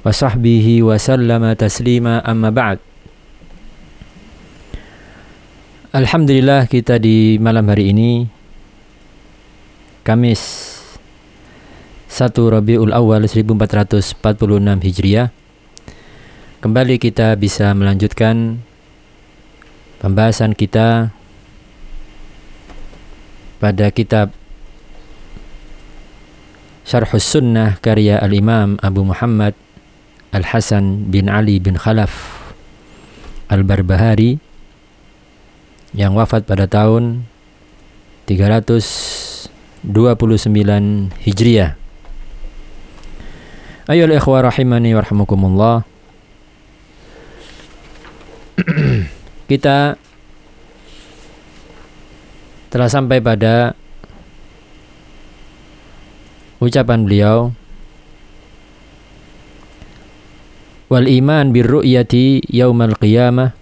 wa sallama taslima amma ba'd Alhamdulillah kita di malam hari ini Kamis 1 Rabiul Awal 1446 Hijriah Kembali kita bisa melanjutkan pembahasan kita pada kitab Syarhus Sunnah karya Al-Imam Abu Muhammad Al-Hasan bin Ali bin Khalaf Al-Barbahari yang wafat pada tahun 329 Hijriah. Ayo ikhwah rahimani warahmukumullah. Kita telah sampai pada ucapan beliau wal iman bir ru'yati yaumal qiyamah.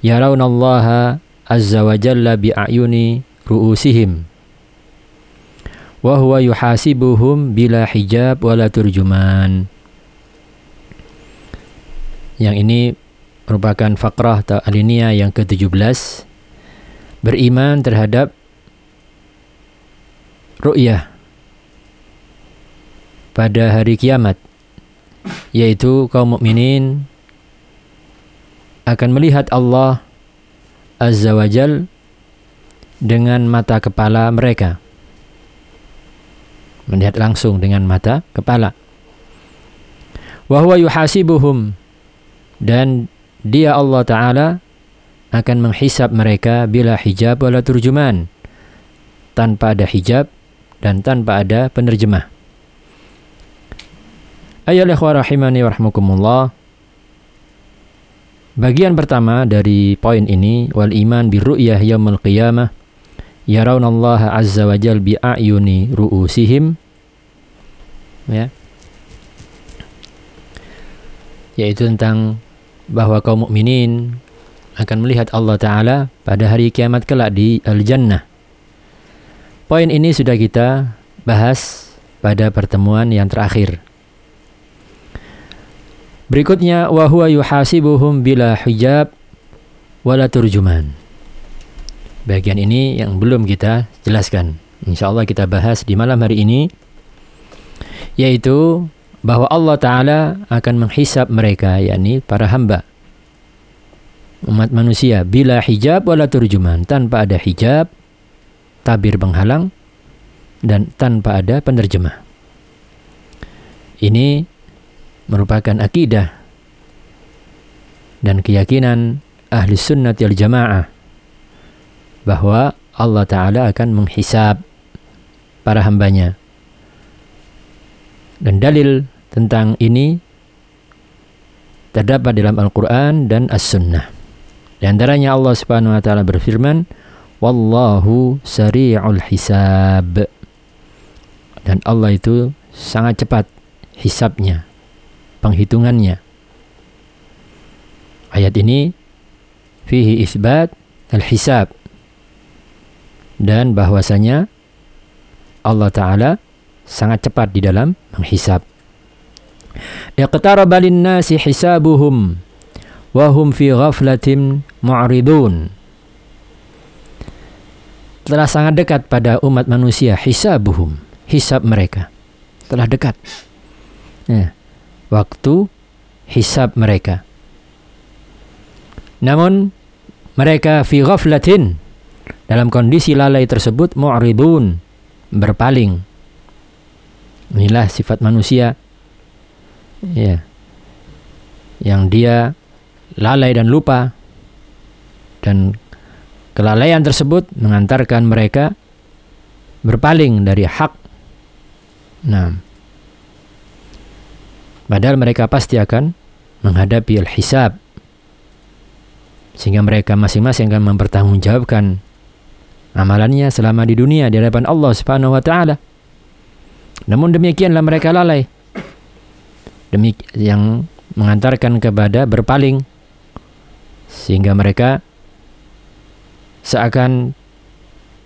Yarawnallaha azza wa jalla bi a'yuni ru'usihim. Wa huwa yuhasibuhum bila hijab wala turjuman. Yang ini merupakan fakrah atau alinea yang ke-17 beriman terhadap ru'yah pada hari kiamat yaitu kaum mukminin akan melihat Allah Azza wa Jal dengan mata kepala mereka. Melihat langsung dengan mata kepala. Wahwa yuhasibuhum dan dia Allah Ta'ala akan menghisap mereka bila hijab wala turjuman tanpa ada hijab dan tanpa ada penerjemah. Ayo ikhwah rahimani warahmukumullah. Bagian pertama dari poin ini wal iman bi ru'yah yaumil qiyamah yarawnallaha azza wa jal bi a'yuni ru'usihim ya yaitu tentang bahwa kaum mukminin akan melihat Allah taala pada hari kiamat kelak di al-jannah. Poin ini sudah kita bahas pada pertemuan yang terakhir. Berikutnya wa huwa yuhasibuhum bila hijab wala turjuman. Bagian ini yang belum kita jelaskan. Insyaallah kita bahas di malam hari ini yaitu bahwa Allah taala akan menghisap mereka yakni para hamba umat manusia bila hijab wala turjuman tanpa ada hijab tabir penghalang dan tanpa ada penerjemah. Ini merupakan akidah dan keyakinan ahli sunnah wal jamaah bahwa Allah Ta'ala akan menghisap para hambanya. Dan dalil tentang ini terdapat dalam Al-Quran dan As-Sunnah. Di antaranya Allah Subhanahu wa taala berfirman, "Wallahu sari'ul hisab." Dan Allah itu sangat cepat hisabnya penghitungannya. Ayat ini fihi isbat al-hisab dan bahwasanya Allah taala sangat cepat di dalam menghisab. Iqtaraba lin-nasi hisabuhum wa hum fi ghaflatin mu'ridun. Telah sangat dekat pada umat manusia hisabuhum, hisab mereka. Telah dekat. Ya waktu hisab mereka. Namun mereka fi ghaflatin dalam kondisi lalai tersebut mu'ridun berpaling. Inilah sifat manusia ya yang dia lalai dan lupa dan kelalaian tersebut mengantarkan mereka berpaling dari hak. Nah, Padahal mereka pasti akan menghadapi al-hisab. Sehingga mereka masing-masing akan mempertanggungjawabkan amalannya selama di dunia di hadapan Allah Subhanahu wa taala. Namun demikianlah mereka lalai. Demi yang mengantarkan kepada berpaling sehingga mereka seakan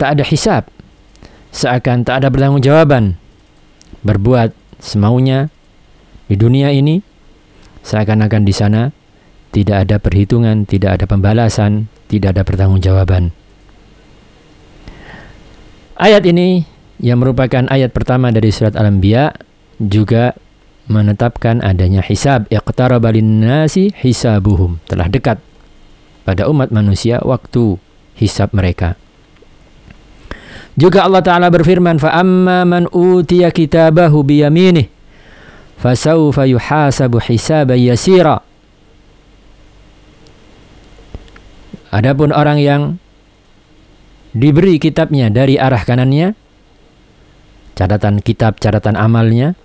tak ada hisab, seakan tak ada pertanggungjawaban berbuat semaunya di dunia ini seakan-akan di sana tidak ada perhitungan, tidak ada pembalasan, tidak ada pertanggungjawaban. Ayat ini yang merupakan ayat pertama dari surat Al-Anbiya juga menetapkan adanya hisab iqtaraba nasi hisabuhum telah dekat pada umat manusia waktu hisab mereka. Juga Allah Ta'ala berfirman, فَأَمَّا مَنْ أُوتِيَ كِتَابَهُ بِيَمِينِهِ fasawfa yuhasabu hisaban yasira. Adapun orang yang diberi kitabnya dari arah kanannya catatan kitab catatan amalnya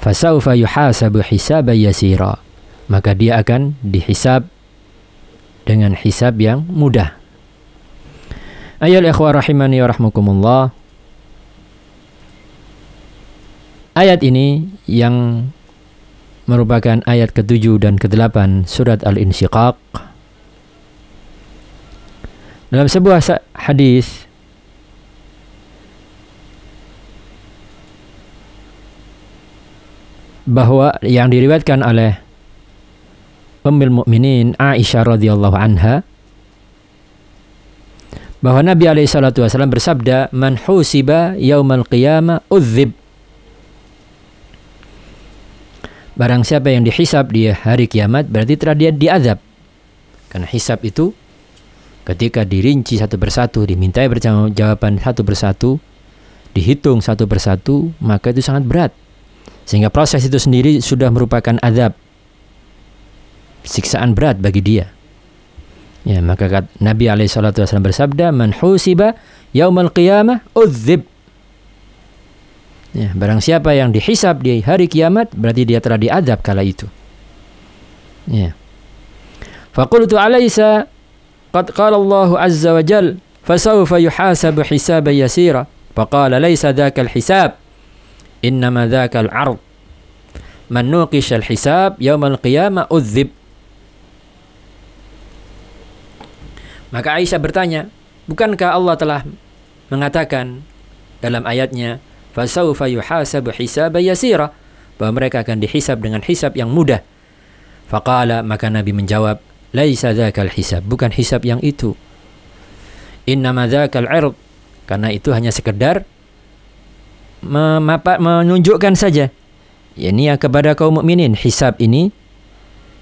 fasaufa yuhasabu hisaban yasira. Maka dia akan dihisab dengan hisab yang mudah. Ayol ikhwah rahimani wa rahmukumullah Ayat ini yang merupakan ayat ke-7 dan ke-8 surat Al-Insyiqaq. Dalam sebuah hadis bahwa yang diriwayatkan oleh Ummul Mukminin Aisyah radhiyallahu anha bahwa Nabi alaihi salatu wasallam bersabda man husiba yaumal qiyamah udzib Barang siapa yang dihisab di hari kiamat berarti telah dia diazab. Karena hisab itu ketika dirinci satu persatu, dimintai jawaban satu persatu, dihitung satu persatu, maka itu sangat berat. Sehingga proses itu sendiri sudah merupakan azab. Siksaan berat bagi dia. Ya, maka Nabi alaihi salatu wasallam bersabda, "Man husiba yaumal qiyamah udzib." Ya, barang siapa yang dihisap di hari kiamat berarti dia telah diadab kala itu. Ya. Faqultu alaysa qad qala Allah azza wa jal fasawfa yuhasabu hisaba yasira. Faqala laysa dhaka al-hisab innama dhaka al-'ard. Man nuqish al-hisab yawm al-qiyamah udhib. Maka Aisyah bertanya, bukankah Allah telah mengatakan dalam ayatnya "Fasaufa yuhasabu hisaba yasira," bahwa mereka akan dihisab dengan hisab yang mudah. Faqala maka Nabi menjawab, Laisa dzakal hisab, bukan hisab yang itu. Innama dzakal ird, karena itu hanya sekedar memapa, menunjukkan saja. Ya, ini ya kepada kaum mukminin. Hisab ini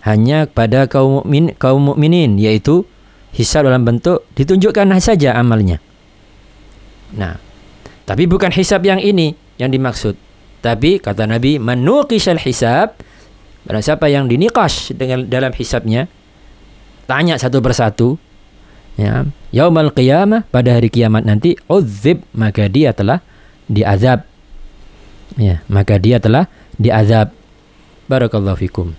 hanya kepada kaum mukmin kaum mukminin yaitu hisab dalam bentuk ditunjukkan saja amalnya. Nah, tapi bukan hisab yang ini yang dimaksud. Tapi kata Nabi, manuqishal hisab, barang siapa yang dinikash dengan dalam hisabnya, tanya satu persatu ya yaumal qiyamah pada hari kiamat nanti uzib maka dia telah diazab. Ya maka dia telah diazab. Barakallahu fikum.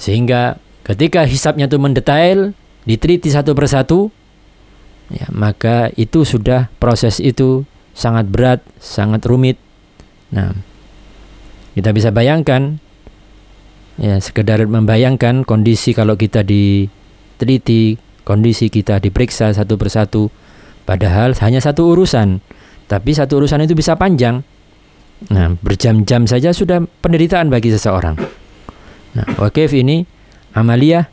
Sehingga ketika hisapnya itu mendetail diteliti satu persatu ya maka itu sudah proses itu sangat berat sangat rumit. Nah kita bisa bayangkan ya sekedar membayangkan kondisi kalau kita diteliti kondisi kita diperiksa satu persatu padahal hanya satu urusan tapi satu urusan itu bisa panjang. Nah berjam-jam saja sudah penderitaan bagi seseorang. Nah wakif ini amalia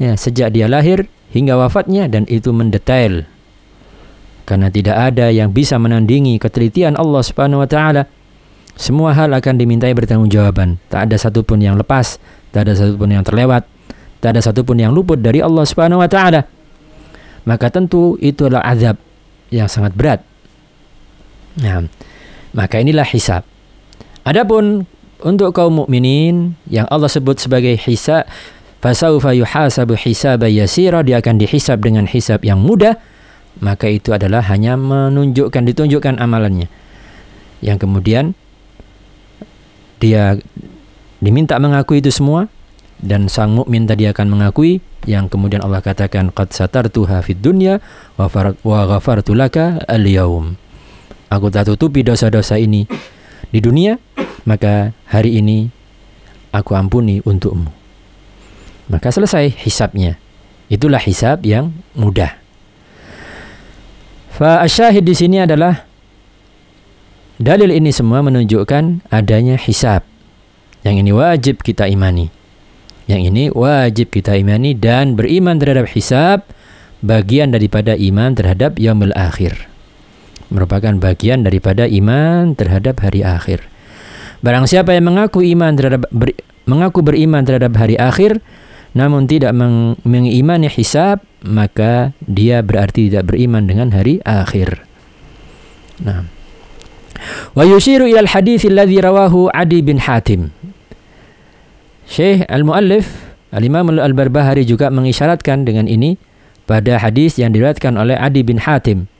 ya sejak dia lahir hingga wafatnya dan itu mendetail karena tidak ada yang bisa menandingi ketelitian Allah Subhanahu wa taala semua hal akan dimintai bertanggungjawaban. Tak ada satupun yang lepas, tak ada satupun yang terlewat, tak ada satupun yang luput dari Allah Subhanahu wa taala. Maka tentu itu adalah azab yang sangat berat. Nah, maka inilah hisab. Adapun untuk kaum mukminin yang Allah sebut sebagai hisab, fasaufa yuhasabu hisaba yasira, dia akan dihisab dengan hisab yang mudah, maka itu adalah hanya menunjukkan ditunjukkan amalannya. Yang kemudian dia diminta mengakui itu semua dan sang mukmin tadi akan mengakui yang kemudian Allah katakan qad satartuha fid dunya wa ghafartu laka al-yaum. Aku telah tutupi dosa-dosa ini di dunia, maka hari ini aku ampuni untukmu. Maka selesai hisabnya. Itulah hisab yang mudah. Fa asyahid di sini adalah dalil ini semua menunjukkan adanya hisab. Yang ini wajib kita imani. Yang ini wajib kita imani dan beriman terhadap hisab bagian daripada iman terhadap yaumul akhir. Merupakan bagian daripada iman terhadap hari akhir. Barang siapa yang mengaku iman terhadap ber, mengaku beriman terhadap hari akhir namun tidak meng, mengimani hisab maka dia berarti tidak beriman dengan hari akhir. Nah. Wa yushiru ila al-hadits alladhi rawahu Adi bin Hatim. Syekh Al-Muallif Al-Imam Al-Barbahari juga mengisyaratkan dengan ini pada hadis yang diriwayatkan oleh Adi bin Hatim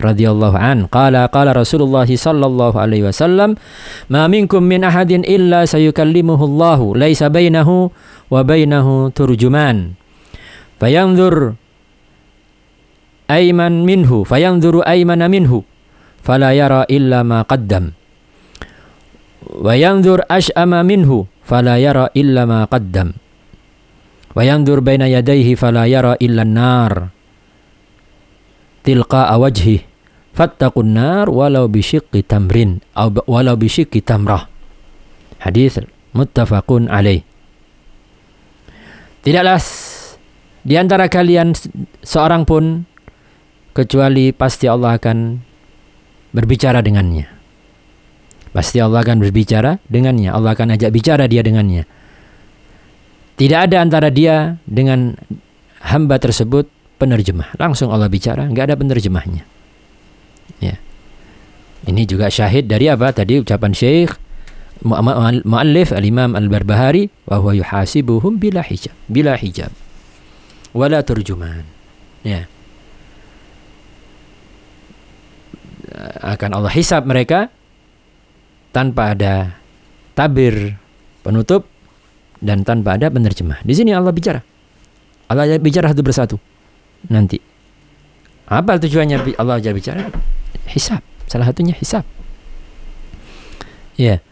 radhiyallahu an qala qala Rasulullah sallallahu alaihi wasallam ma minkum min ahadin illa sayukallimuhu Allahu laisa bainahu wa bainahu turjuman fayanzur ayman minhu fayanzuru aymana minhu fala yara illa ma qaddam wa yanzur ash'ama minhu fala yara illa ma qaddam wa yanzur baina yadayhi fala yara illa an-nar tilqa wajhihi fattaqun nar walau bisyiqqi tamrin atau walau bisyiqqi tamrah. Hadis muttafaqun alaih. Tidaklah di antara kalian seorang pun kecuali pasti Allah akan berbicara dengannya. Pasti Allah akan berbicara dengannya. Allah akan ajak bicara dia dengannya. Tidak ada antara dia dengan hamba tersebut penerjemah. Langsung Allah bicara, nggak ada penerjemahnya. Ya. Ini juga syahid dari apa? Tadi ucapan Syekh Mu'allif Al-Imam Al-Barbahari wa huwa yuhasibuhum bila hijab, bila hijab. Wala turjuman. Ya. Akan Allah hisab mereka tanpa ada tabir penutup dan tanpa ada penerjemah. Di sini Allah bicara. Allah bicara satu bersatu. Nanti. Apa tujuannya Allah bicara? hisab. Salah satunya hisab. Ya.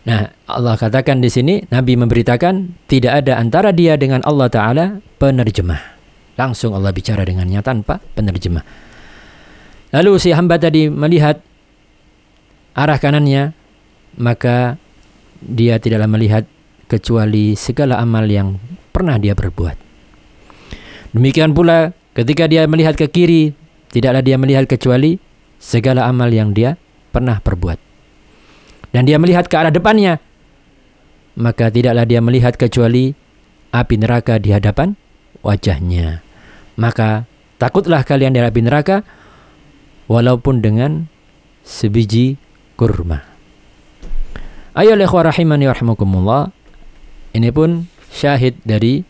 Nah, Allah katakan di sini Nabi memberitakan tidak ada antara dia dengan Allah taala penerjemah. Langsung Allah bicara dengannya tanpa penerjemah. Lalu si hamba tadi melihat arah kanannya, maka dia tidaklah melihat kecuali segala amal yang pernah dia berbuat. Demikian pula ketika dia melihat ke kiri, tidaklah dia melihat kecuali segala amal yang dia pernah perbuat. Dan dia melihat ke arah depannya, maka tidaklah dia melihat kecuali api neraka di hadapan wajahnya. Maka takutlah kalian dari api neraka walaupun dengan sebiji kurma. Ayo ikhwah rahimani rahimakumullah. Ini pun syahid dari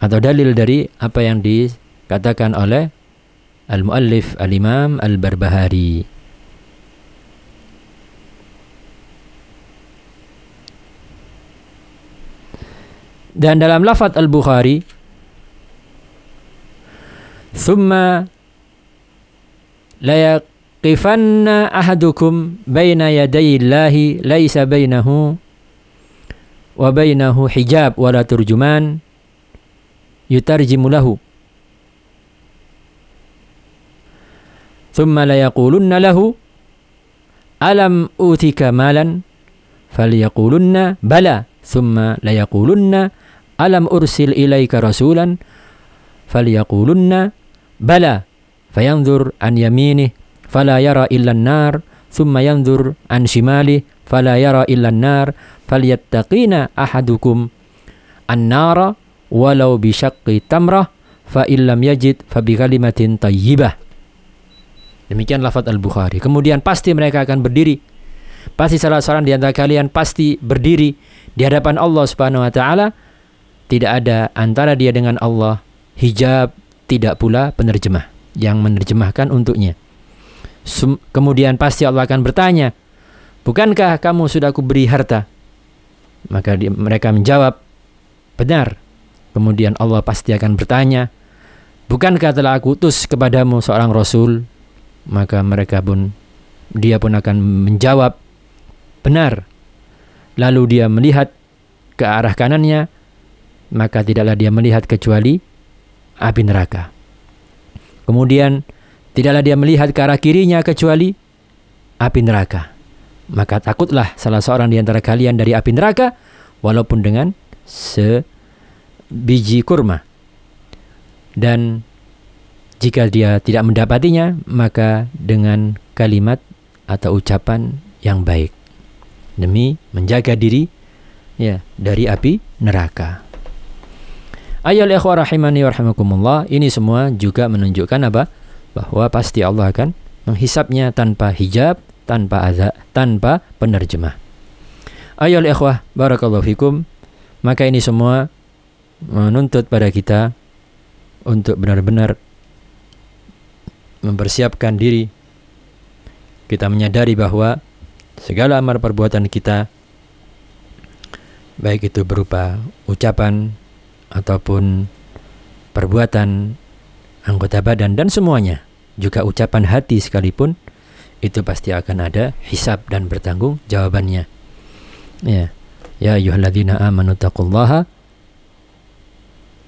atau dalil dari apa yang dikatakan oleh Al-Muallif Al-Imam Al-Barbahari. Dan dalam lafaz Al-Bukhari Thumma layaqifanna ahadukum baina yadayillahi laisa bainahu wa bainahu hijab wala turjuman yutarjimulahu lahu. Thumma layaqulunna lahu alam utika malan falyaqulunna bala. Thumma layakulunna alam ursil ilaika rasulan? Falyakulunna bala fayanzur an yaminih fala yara illa nar thumma yanzur an shimalih fala yara illa nar falyattaqina ahadukum an-nara walau bisyaqqi tamrah fa illam yajid fa bi kalimatin tayyibah. Demikian lafaz al-Bukhari. Kemudian pasti mereka akan berdiri. Pasti salah seorang di antara kalian pasti berdiri di hadapan Allah Subhanahu wa taala. Tidak ada antara dia dengan Allah hijab, tidak pula penerjemah yang menerjemahkan untuknya. Kemudian pasti Allah akan bertanya, bukankah kamu sudah aku beri harta? Maka di, mereka menjawab, benar. Kemudian Allah pasti akan bertanya, bukankah telah aku utus kepadamu seorang rasul? Maka mereka pun dia pun akan menjawab, benar. Lalu dia melihat ke arah kanannya, maka tidaklah dia melihat kecuali api neraka. Kemudian tidaklah dia melihat ke arah kirinya kecuali api neraka. Maka takutlah salah seorang di antara kalian dari api neraka walaupun dengan sebiji kurma. Dan jika dia tidak mendapatinya, maka dengan kalimat atau ucapan yang baik demi menjaga diri ya dari api neraka. Ayol ikhwah rahimani warahmatullah ini semua juga menunjukkan apa? Bahwa pasti Allah akan menghisapnya tanpa hijab, tanpa azab, tanpa penerjemah. Ayol ikhwah barakallahu fikum. Maka ini semua menuntut pada kita untuk benar-benar mempersiapkan diri. Kita menyadari bahwa segala amal perbuatan kita baik itu berupa ucapan, ataupun perbuatan anggota badan dan semuanya juga ucapan hati sekalipun itu pasti akan ada hisab dan bertanggung jawabannya. Ya. Ya ayyuhalladzina amanu taqullaha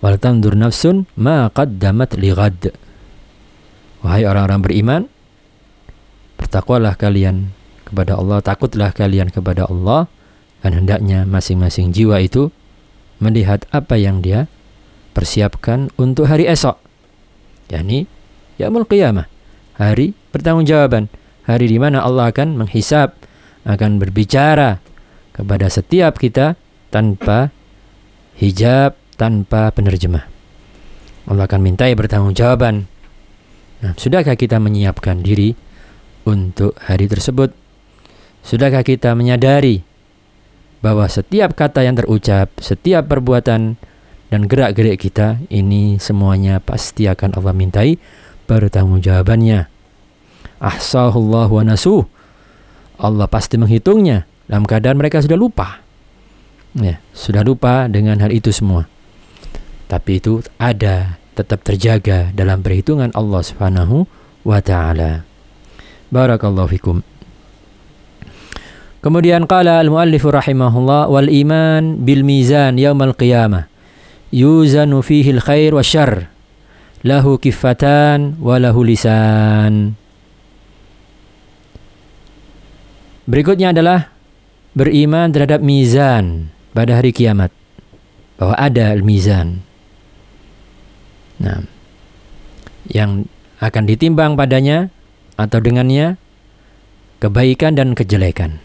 wal tandur nafsun ma qaddamat wahai orang-orang beriman bertakwalah kalian kepada Allah takutlah kalian kepada Allah dan hendaknya masing-masing jiwa itu melihat apa yang dia persiapkan untuk hari esok. yakni yaumul qiyamah, hari pertanggungjawaban, hari di mana Allah akan menghisap, akan berbicara kepada setiap kita tanpa hijab, tanpa penerjemah. Allah akan mintai bertanggungjawaban. Nah, sudahkah kita menyiapkan diri untuk hari tersebut? Sudahkah kita menyadari bahwa setiap kata yang terucap, setiap perbuatan dan gerak-gerik kita ini semuanya pasti akan Allah mintai pertanggungjawabannya. Ahsahullah wa nasuh. Allah pasti menghitungnya dalam keadaan mereka sudah lupa. Ya, sudah lupa dengan hal itu semua. Tapi itu ada tetap terjaga dalam perhitungan Allah Subhanahu wa taala. Barakallahu fikum. Kemudian qala al-muallif rahimahullah wal iman bil mizan yaumal qiyamah yuzanu fihi al-khair wa syarr lahu kifatan wa lahu lisan. Berikutnya adalah beriman terhadap mizan pada hari kiamat. Bahwa ada al-mizan. Nah, yang akan ditimbang padanya atau dengannya kebaikan dan kejelekan.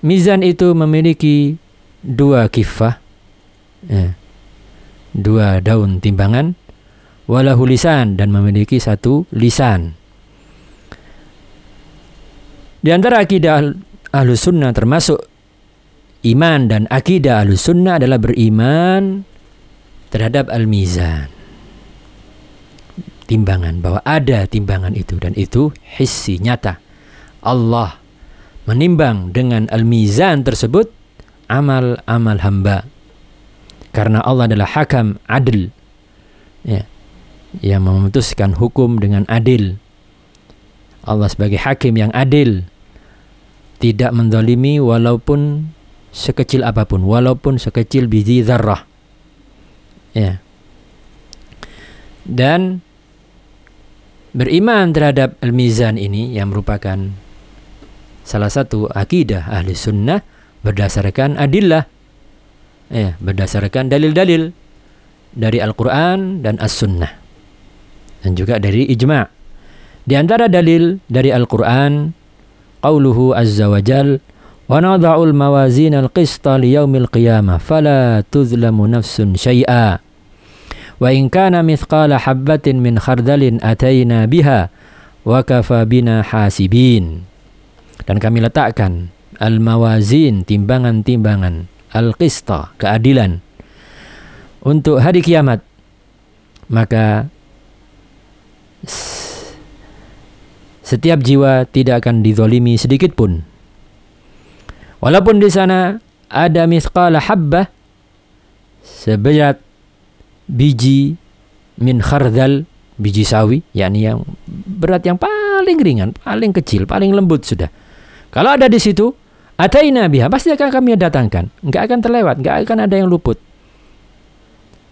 Mizan itu memiliki dua kifah, ya, dua daun timbangan, walahu lisan dan memiliki satu lisan. Di antara akidah ahlu sunnah termasuk iman dan akidah ahlu sunnah adalah beriman terhadap al-mizan. Timbangan, bahwa ada timbangan itu dan itu hissi, nyata. Allah menimbang dengan al-mizan tersebut amal-amal hamba. Karena Allah adalah hakam adil. Ya. Yang memutuskan hukum dengan adil. Allah sebagai hakim yang adil. Tidak mendolimi walaupun sekecil apa pun. Walaupun sekecil biji zarrah. Ya. Dan beriman terhadap al-mizan ini yang merupakan salah satu akidah ahli sunnah berdasarkan adillah. Ya, berdasarkan dalil-dalil dari Al-Quran dan As-Sunnah dan juga dari ijma' di antara dalil dari Al-Quran qauluhu azza wa jal wa nadha'ul mawazin al-qista liyaumil qiyamah fala tuzlamu nafsun syai'a. Wa in kana mithqala habbatin min khardalin ataina biha wa kafa bina hasibin dan kami letakkan al-mawazin, timbangan-timbangan, al-qista, keadilan untuk hari kiamat. Maka setiap jiwa tidak akan dizolimi sedikit pun Walaupun di sana ada mithqala habbah seberat biji min khardal biji sawi yakni yang berat yang paling ringan, paling kecil, paling lembut sudah. Kalau ada di situ, ataina biha pasti akan kami datangkan. Enggak akan terlewat, enggak akan ada yang luput.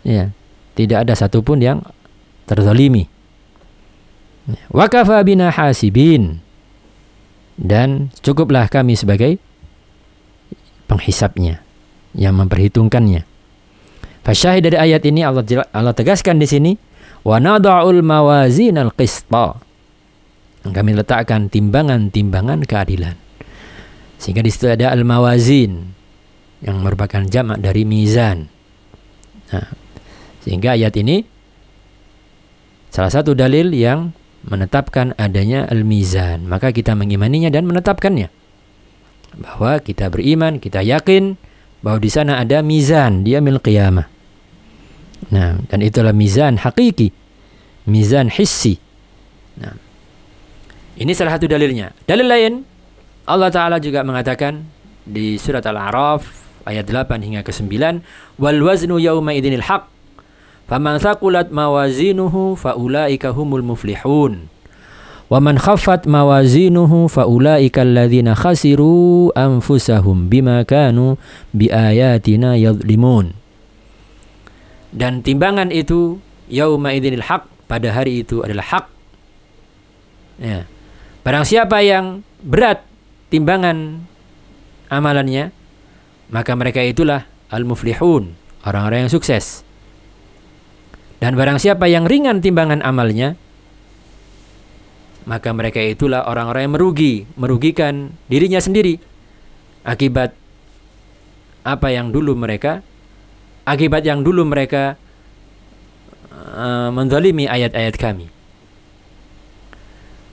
Ya, tidak ada satupun yang terzalimi. Wa kafa bina hasibin. Dan cukuplah kami sebagai penghisapnya yang memperhitungkannya. Fasyahid dari ayat ini Allah Allah tegaskan di sini wa nada'ul mawazin al-qista. Kami letakkan timbangan-timbangan keadilan. Sehingga di situ ada al-mawazin yang merupakan jamak dari mizan. Nah, sehingga ayat ini salah satu dalil yang menetapkan adanya al-mizan. Maka kita mengimaninya dan menetapkannya bahwa kita beriman, kita yakin bahwa di sana ada mizan, dia mil qiyamah. Nah, dan itulah mizan hakiki, mizan hissi. Nah, ini salah satu dalilnya. Dalil lain, Allah Ta'ala juga mengatakan di surat Al-A'raf ayat 8 hingga ke 9, wal waznu yawma idinil haq, faman thaqulat mawazinuhu faulaika humul muflihun. Wa man khaffat mawazinuhu faulaika alladzina khasiru anfusahum bima kanu biayatina yadhlimun. Dan timbangan itu yauma idinil haq pada hari itu adalah hak. Ya. Barang siapa yang berat timbangan amalannya, maka mereka itulah al-muflihun, orang-orang yang sukses. Dan barang siapa yang ringan timbangan amalnya, maka mereka itulah orang-orang yang merugi, merugikan dirinya sendiri akibat apa yang dulu mereka akibat yang dulu mereka uh, menzalimi ayat-ayat kami.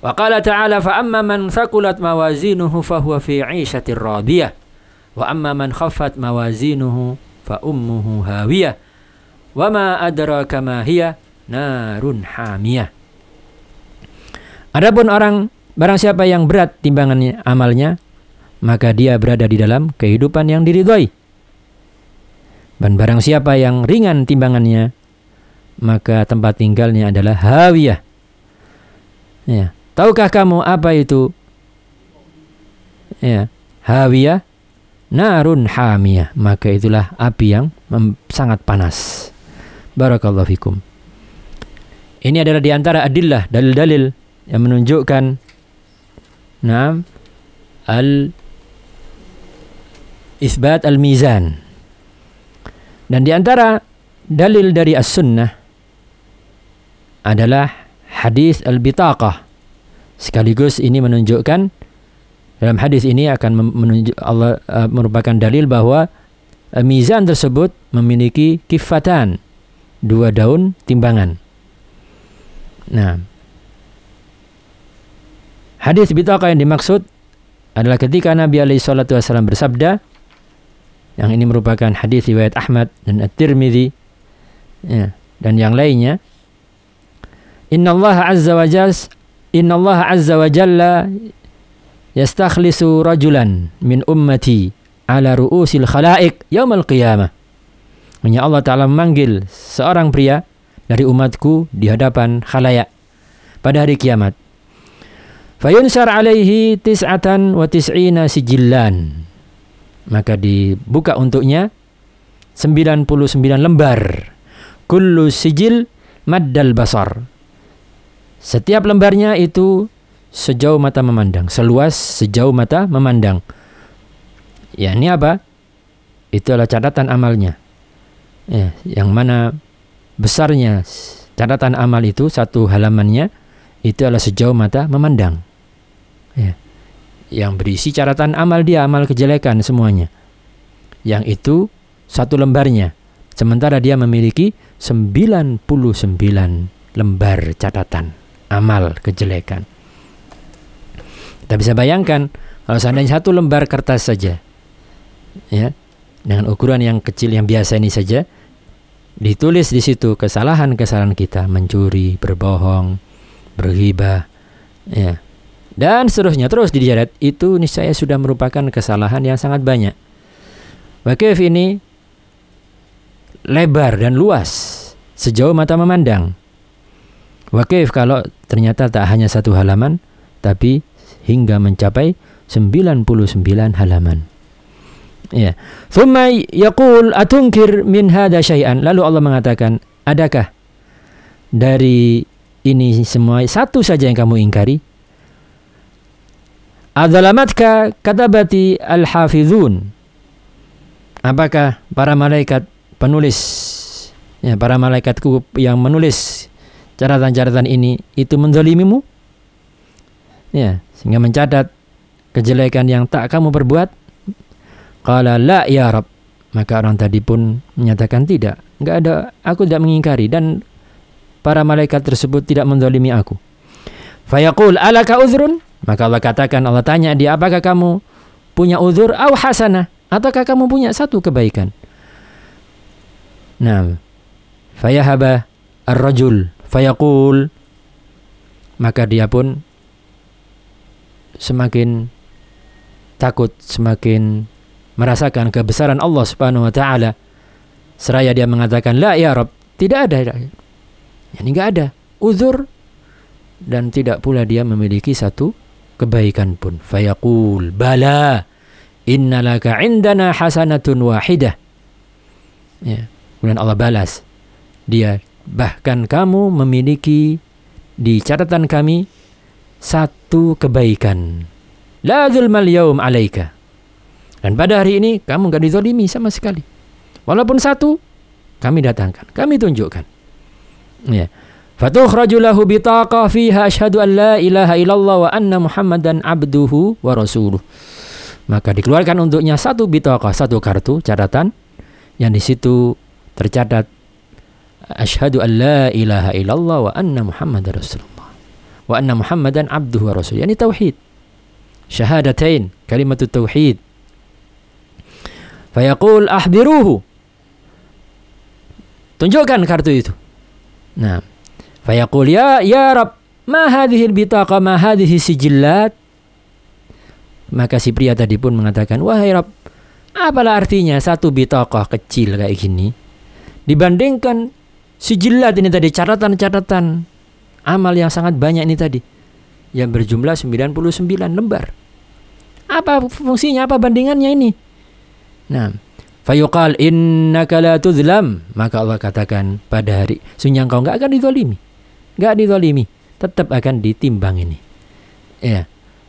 Wa qala ta'ala fa amma man thaqulat mawazinuhu fa huwa fi 'ishatir radiyah wa amma man khaffat mawazinuhu fa ummuhu hawiyah wa ma adraka ma hiya narun hamiyah. Adapun orang barang siapa yang berat timbangannya amalnya, maka dia berada di dalam kehidupan yang diridhoi. Dan barang siapa yang ringan timbangannya, maka tempat tinggalnya adalah hawiyah. Ya. Tahukah kamu apa itu? Ya, hawiyah narun hamiyah, maka itulah api yang sangat panas. Barakallahu fikum. Ini adalah di antara adillah, dalil-dalil yang menunjukkan nah al isbat al mizan dan di antara dalil dari as-sunnah adalah hadis al-bitaqah sekaligus ini menunjukkan dalam hadis ini akan menunjuk Allah uh, merupakan dalil bahwa uh, mizan tersebut memiliki kifatan dua daun timbangan. Nah, Hadis bitaqah yang dimaksud adalah ketika Nabi alaihi salatu wasallam bersabda yang ini merupakan hadis riwayat Ahmad dan At-Tirmidzi ya, dan yang lainnya Inna Allah azza wa jas Inna Allah azza wa jalla yastakhlisu rajulan min ummati ala ru'usil khalaik yaumal qiyamah Hanya Allah Ta'ala memanggil seorang pria dari umatku di hadapan khalayak pada hari kiamat Fayunsar alaihi tis'atan wa tis'ina sijillan. Maka dibuka untuknya 99 lembar. Kullu sijil maddal basar. Setiap lembarnya itu sejauh mata memandang, seluas sejauh mata memandang. Ya, ini apa? Itu adalah catatan amalnya. Ya, yang mana besarnya catatan amal itu satu halamannya itu adalah sejauh mata memandang. Ya. Yang berisi catatan amal dia, amal kejelekan semuanya. Yang itu satu lembarnya. Sementara dia memiliki 99 lembar catatan amal kejelekan. Kita bisa bayangkan kalau seandainya satu lembar kertas saja, ya, dengan ukuran yang kecil yang biasa ini saja, ditulis di situ kesalahan-kesalahan kita, mencuri, berbohong, berghibah, ya, dan seterusnya terus dijeret itu niscaya sudah merupakan kesalahan yang sangat banyak. Wakif ini lebar dan luas sejauh mata memandang. Wakif kalau ternyata tak hanya satu halaman tapi hingga mencapai 99 halaman. Ya. Thumma yaqul atunkir min hada syai'an. Lalu Allah mengatakan, adakah dari ini semua satu saja yang kamu ingkari? Adzalamatka katabati al-hafizun. Apakah para malaikat penulis ya para malaikatku yang menulis catatan-catatan ini itu menzalimimu? Ya, sehingga mencatat kejelekan yang tak kamu perbuat? Qala la ya Rab. Maka orang tadi pun menyatakan tidak. Enggak ada, aku tidak mengingkari dan para malaikat tersebut tidak menzalimi aku. Fayaqul alaka uzrun? Maka Allah katakan, Allah tanya dia, apakah kamu punya uzur au hasanah? Ataukah kamu punya satu kebaikan? Nah, fayahaba ar-rajul fayaqul maka dia pun semakin takut, semakin merasakan kebesaran Allah Subhanahu wa taala. Seraya dia mengatakan, "La ya tidak ada." Yani enggak ada uzur dan tidak pula dia memiliki satu kebaikan pun. Fayaqul bala innalaka indana hasanatun wahidah. Ya. Kemudian Allah balas. Dia bahkan kamu memiliki di catatan kami satu kebaikan. La zulmal yaum alaika. Dan pada hari ini kamu gak dizolimi sama sekali. Walaupun satu, kami datangkan, kami tunjukkan. Ya. Fatukhraju lahu bitaqah fiha asyhadu an la ilaha illallah wa anna Muhammadan abduhu wa rasuluh. Maka dikeluarkan untuknya satu bitaqah, satu kartu catatan yang di situ tercatat asyhadu an la ilaha illallah wa anna Muhammadan rasulullah. Wa anna Muhammadan abduhu wa rasuluh. Yani tauhid. Syahadatain, kalimat tauhid. Fayaqul ahdiruhu. Tunjukkan kartu itu. Nah, Fayaqul ya ya Rab, ma hadhihi bitaqa ma hadhihi sijillat? Maka si pria tadi pun mengatakan, "Wahai Rab, apalah artinya satu bitaqah kecil kayak gini dibandingkan sijillat ini tadi catatan-catatan amal yang sangat banyak ini tadi yang berjumlah 99 lembar. Apa fungsinya? Apa bandingannya ini? Nah, fayuqal innaka la tuzlam. Maka Allah katakan pada hari sunya engkau enggak akan dizalimi nggak dizalimi, tetap akan ditimbang ini. Ya,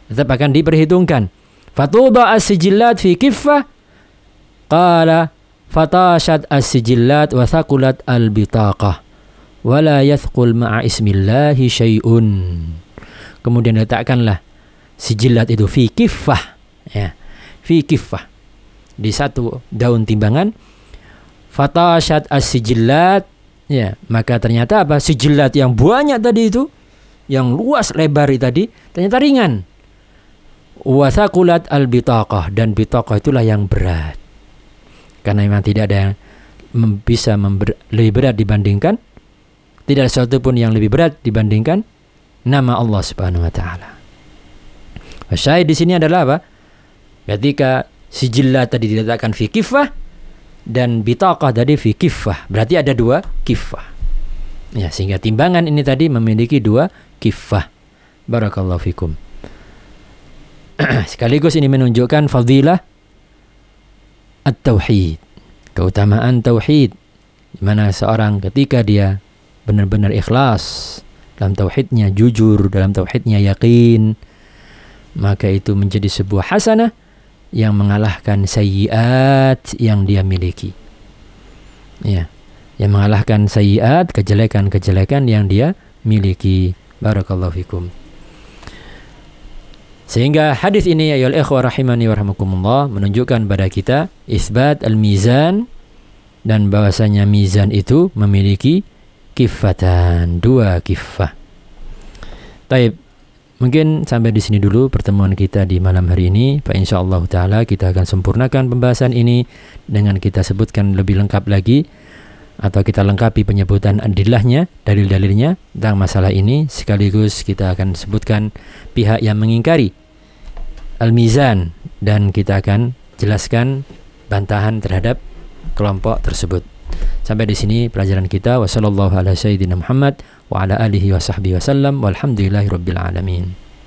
tetap akan diperhitungkan. Fatuba as-sijillat fi kiffah qala fatashat as-sijillat wa thaqulat al-bitaqah wa la yathqul ma'a ismillahi syai'un. Kemudian letakkanlah sijillat itu fi kiffah ya, fi kiffah di satu daun timbangan fatashat as-sijillat Ya, maka ternyata apa? Sijilat yang banyak tadi itu, yang luas lebar tadi, ternyata ringan. Wasakulat al bitaqah dan bitaqah itulah yang berat. Karena memang tidak ada yang bisa member, lebih berat dibandingkan tidak ada sesuatu pun yang lebih berat dibandingkan nama Allah Subhanahu wa taala. Syahid di sini adalah apa? Ketika sijilat tadi diletakkan fi kifah, dan bitaqah tadi fi kifah. Berarti ada dua kifah. Ya, sehingga timbangan ini tadi memiliki dua kifah. Barakallahu fikum. Sekaligus ini menunjukkan fadilah at-tauhid. Keutamaan tauhid di mana seorang ketika dia benar-benar ikhlas dalam tauhidnya, jujur dalam tauhidnya, yakin, maka itu menjadi sebuah hasanah yang mengalahkan sayiat yang dia miliki. Ya, yang mengalahkan sayiat kejelekan-kejelekan yang dia miliki. Barakallahu fikum. Sehingga hadis ini ya ikhwah rahimani warahmatullah menunjukkan pada kita isbat al-mizan dan bahwasanya mizan itu memiliki kifatan, dua kifah. Taib Mungkin sampai di sini dulu pertemuan kita di malam hari ini. Pak Insya Allah Ta'ala kita akan sempurnakan pembahasan ini dengan kita sebutkan lebih lengkap lagi atau kita lengkapi penyebutan adillahnya, dalil-dalilnya tentang masalah ini sekaligus kita akan sebutkan pihak yang mengingkari al-mizan dan kita akan jelaskan bantahan terhadap kelompok tersebut. Sampai di sini pelajaran kita. Wassalamualaikum warahmatullahi wabarakatuh.